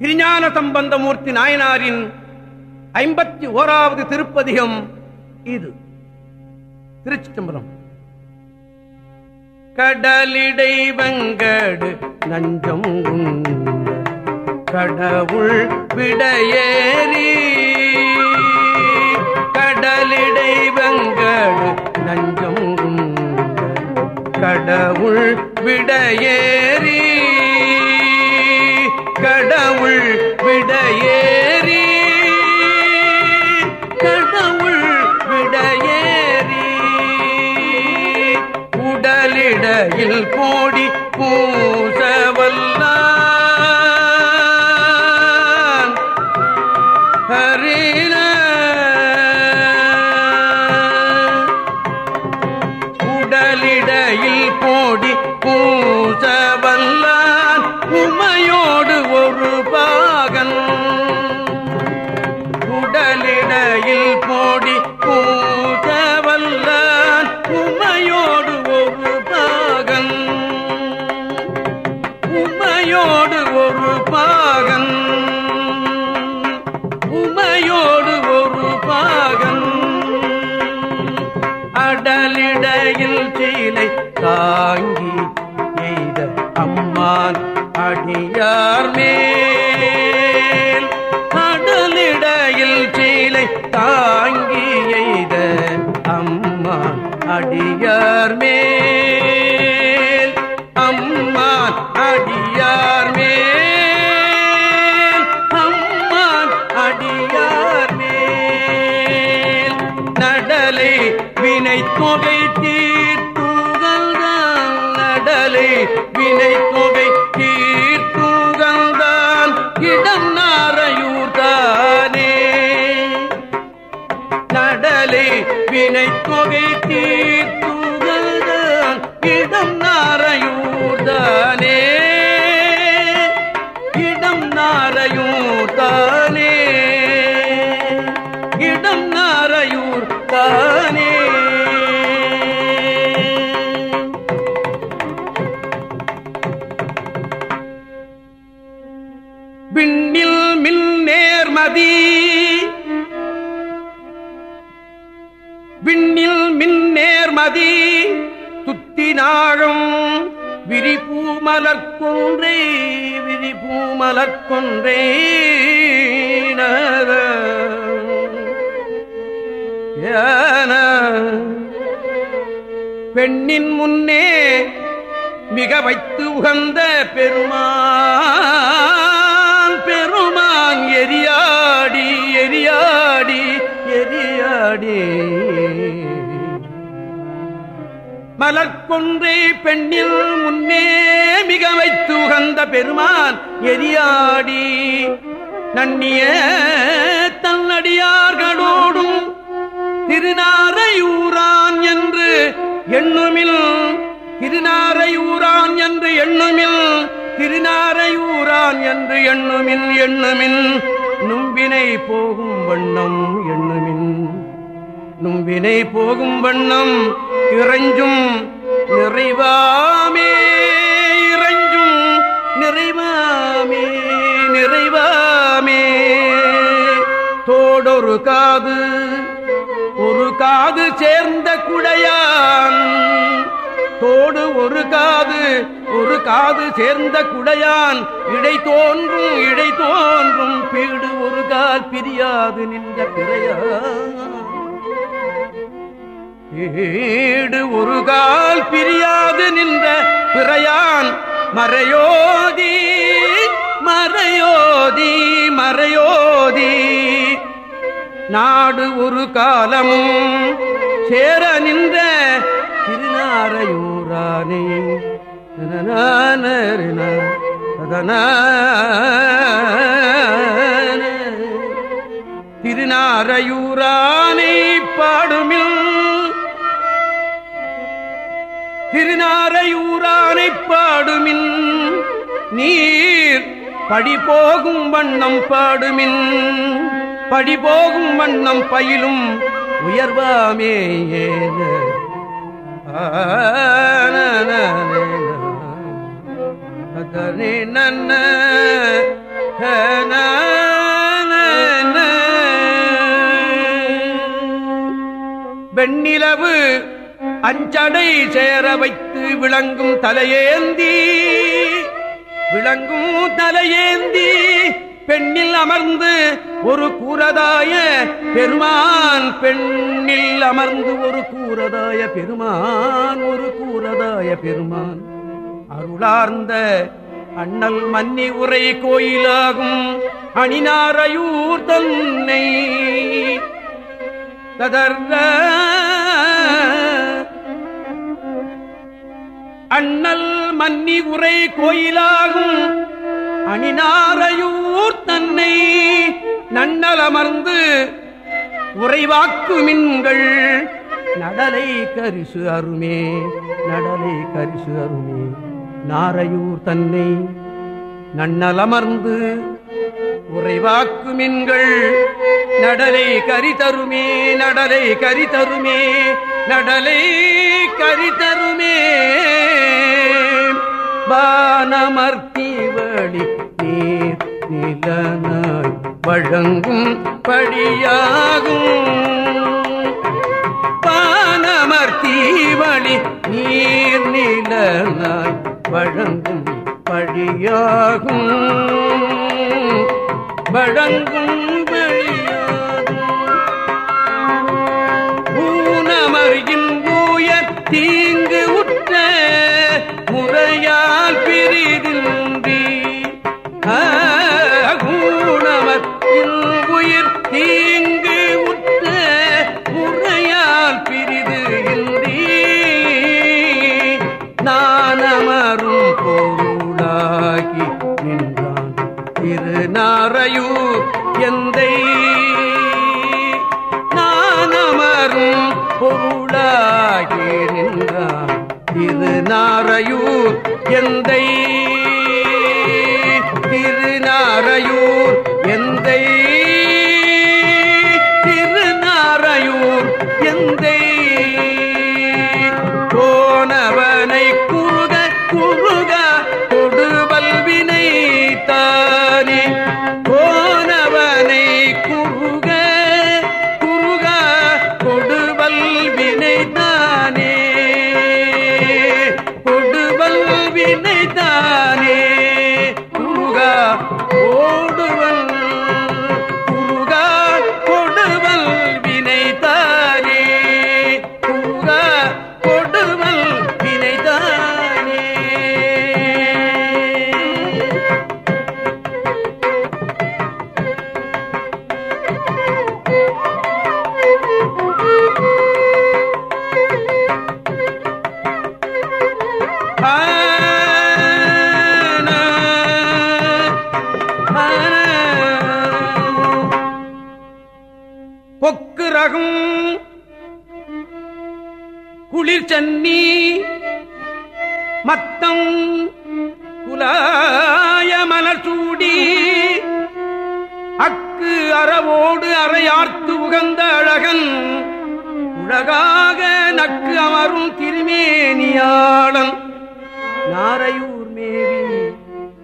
திருஞான சம்பந்தமூர்த்தி நாயனாரின் ஐம்பத்தி ஓராவது திருப்பதிகம் இது. திருச்சிட்டம்பரம் கடலிடை வங்கடு நஞ்சம் கடவுள் விடையேறி. கடலிடை வங்கடு நஞ்சம் கடவுள் விடையேறி. உடலிடையில் அடலிடையில் சீலை தாங்கி எய்த அம்மான் அடியார் மேல். கடலிடையில் சீலை தாங்கி எய்த அம்மான் அடியார் மேல். வினை தொகை தீர்த்துகள்தான் நடலை. வினை தொகை தீர்த்துகள்தான் இடம் நாரையூர்தானே நடலை வினை தொகை தீர்த்துகள்தான் இடம் நாரையூர்தானே இடம் நாரையூர்தானே விரிபூமலர்கொன்றே விரிபூமலர்கொன்றே நர. பெண்ணின் முன்னே மிக வைத்து உகந்த பெருமா மலர்கொன்றே பெண்ணில் முன்னே மிக வைத்து உகந்த பெருமான் எரியாடி. நன்னிய தன்னடியார்களோடும் திருநாரையூரான் என்று எண்ணுமில் திருநாரையூரான் என்று எண்ணுமில் திருநாரையூரான் என்று எண்ணுமில் எண்ணுமில் நும்பினை போகும் வண்ணம் எண்ணுமின் நும்பினை போகும் வண்ணம் இறைஞ்சும் நிறைவாமே இறைஞ்சும் நிறைவாமே நிறைவாமே. தோடொரு காது ஒரு காது சேர்ந்த குடையான். தோடு ஒரு காது ஒரு காது சேர்ந்த குடையான். இடை தோன்றும் இடை தோன்றும் பீடு ஒரு கால் பிரியாது நின்ற பிறையான். ஈடு ஒரு கால் பிரியாது நின்ற பிறையான் மறையோதி மறையோதி மறையோதி. நாடு ஒரு காலமும் சேர நின்ற திருநாரையூரானே. நனநானரின, திருநாரையூரானை பாடுமில் திருநாரையூரானை பாடுமின். நீர் படிபோகும் வண்ணம் பாடுமின். படிபோகும் வண்ணம் பயிலும் உயர்வாமே ஏன. அதனே நன்ன வெண்ணிலவு அஞ்சடை சேர வைத்து விளங்கும் தலையேந்தி விளங்கும் தலையேந்தி பெண்ணில் அமர்ந்து ஒரு கூறதாய பெருமான் பெண்ணில் அமர்ந்து ஒரு கூறதாய பெருமான் ஒரு கூறதாய பெருமான். அருளார்ந்த அண்ணல் மன்னி உரை கோயிலாகும் அணினாரையூர் தன்னை ததர்ந்த அண்ணல் மன்னி உரை கோயிலாகும். அணினாரையூர் தன்னை நன்னலமர்ந்து உறைவாக்கு மின்கள் நடலை கரிசு அருமே நடலை கரிசு அருமே. நாரையூர் தன்னை நன்னலமர்ந்து உறைவாக்கு மின்கள் நடலை கரிதருமே நடலை கரிதருமே நடலை கரிதருமே தருமே வழி நீர் நிலனாய் வழங்கும் படியாகும். பானமர்த்தி வழி நீர் நிலனாய் வழங்கும் படியாகும். வழங்கும் திருநாரையூர் எந்தை. நானமரும் பொருளாகி நின்றான். திருநாரையூர் எந்தை. திருநாரையூர் சென்னி மத்தம் குலாய மலசூடி அக்கு அறவோடு அறையார்த்து உகந்த அழகன் உலகாக நக்கு அமரும் திருமேனியாளன். நாரையூர் மேவி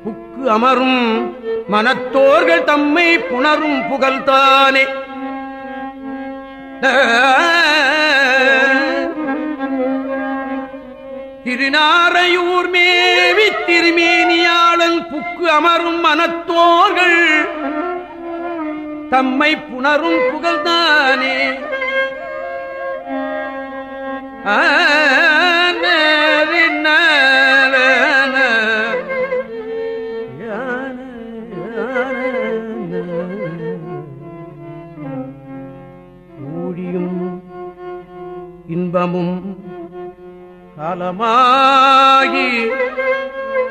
புக்கு அமரும் மனத்தோர்கள் தம்மை புணரும் புகழ்தானே திருநாரையூர் மேவி திருமேனியாளன் புக்கு அமரும் மனத்தோர்கள். தம்மை புணரும் புகழ்தானே இன்பமும் காலமாகி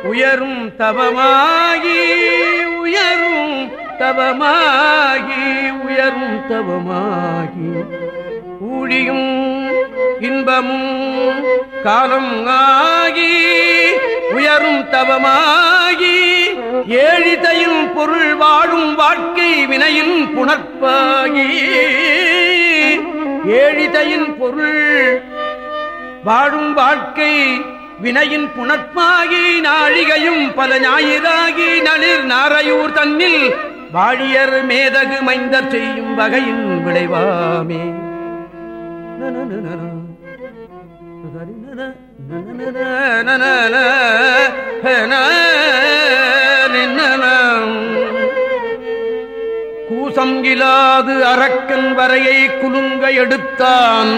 உயரும் தவமாகி உயரும் தவமாகி உயரும் தவமாகி ஊழியும் இன்பமும் காலம் ஆகி உயரும் தவமாகி ஏழிதையும் பொருள் வாழும் வாழ்க்கை வினையின் புணர்ப்பாகி ஏழிதையின் பொருள் வாழும் வாழ்க்கை வினையின் புணர்ப்பாகி நாழிகையும் பல ஞாயிறாகி நளிர் நாரையூர் தன்னில் வாழியர் மேதகு மைந்தர் செய்யும் வகையின் விளைவாமே கூசம் இலாது அரக்கன் வரையை குலுங்க எடுத்தான்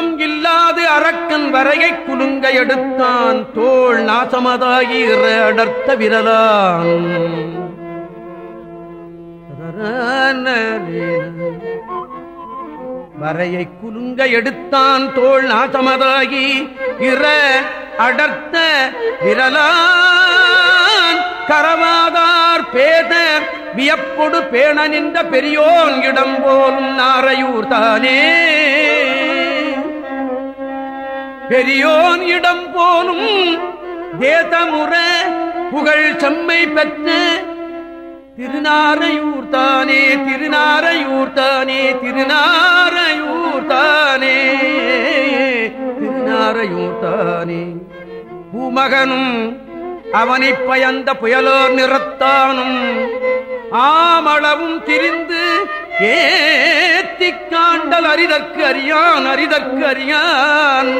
கூசம் இல்லாது அரக்கன் வரையை குலுங்க எடுத்தான். தோல் நாசமதாகி அடர்த்த விரலான். வரையை குலுங்க எடுத்தான். தோல் நாசமதாகி இற அடர்த்த விரலான். கரவாதார் பேத வியப்பொடு பேண நின்ற பெரியோன் இடம் போலும் நாரையூர் தானே. பெரியோன் இடம் போலும் தேதமுற புகழ் செம்மை பெற்ற திருநாரையூர் தானே திருநாரையூர் தானே திருநாரையூர் தானே திருநாரையூர் தானே. பூமகனும் அவனை பயந்த புயலோர் நிறத்தானும் ஆமளவும் திரிந்து ஏத்திக் காண்டல் அரிதற்கு அறியான் அரிதற்கு அறியான்.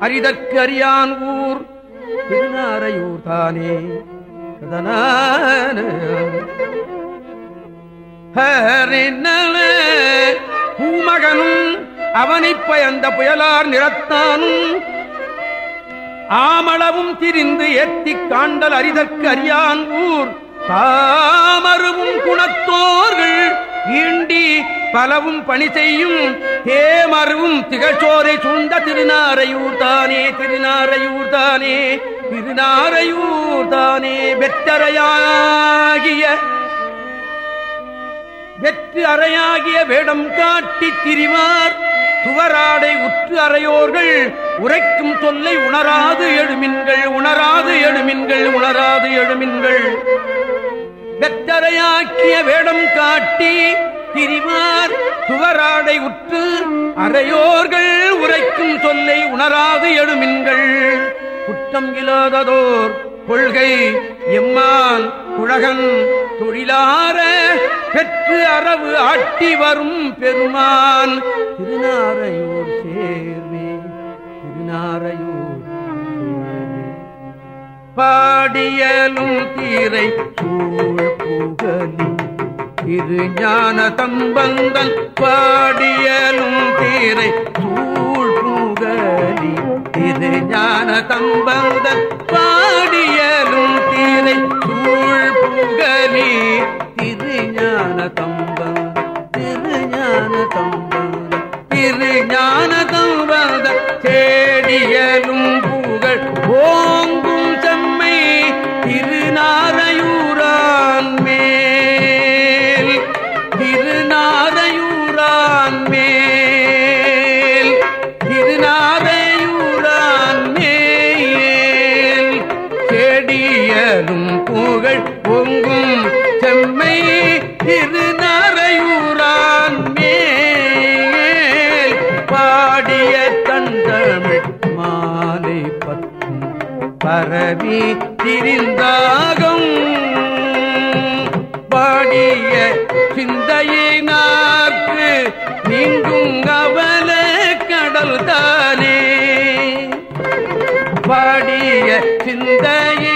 அரிதற்கு அறியான் ஊர். திருநாரையூர் தானே. பூமகனும் அவனை பயந்த புயலார் நிறத்தானும். ஆமளவும் திரிந்து ஏத்திக் காண்டல் அரிதற்கு அறியான் ஊர். தாமருவும் குணத்தோர்கள் ஈண்டி பலவும் பணி செய்யும் தேமருவும் திகழ்ச்சோரை சூழ்ந்த திருநாரையூர் தானே திருநாரையூர் தானே திருநாரையூர் தானே. வெற்றறையாகிய வெற்று அறையாகிய வேடம் காட்டி திரிவார். துவராடை உற்று அறையோர்கள் உரைக்கும் சொல்லை உணராது எழுமின்கள் உணராது எழுமின்கள் உணராது எழுமின்கள். வெற்றறையாக்கிய வேடம் காட்டி திரிவார் துவராடை உற்று அறையோர்கள் உரைக்கும் சொல்லை உணராது எழுமின்கள். குற்றம் இல்லாததோர் கொள்கை எம்மான் குழகன் தொழிலார பெற்று அரவு ஆட்டி வரும் பெருமான். திருநாரையூர் சேர்வே திருநாரையூர் பாடியலும் தீரை சூழ் புகலி திரு ஞான தம்பந்தன் பாடியலும் தீரை சூழ் புகலி. திரு ஞான தம்பந்தன் பாடியலும் தீரை சூழ் புகலி. திரு ஞான தம்பந்தன் திரு ஞான தம்பந்தன் திரு ஞான தம்பந்தன் தேடியலும் திரிந்தாகும் பாடிய சிந்தையினார்க்கு நீங்கும் அவல கடல் தானே பாடிய சிந்தையினார்க்கு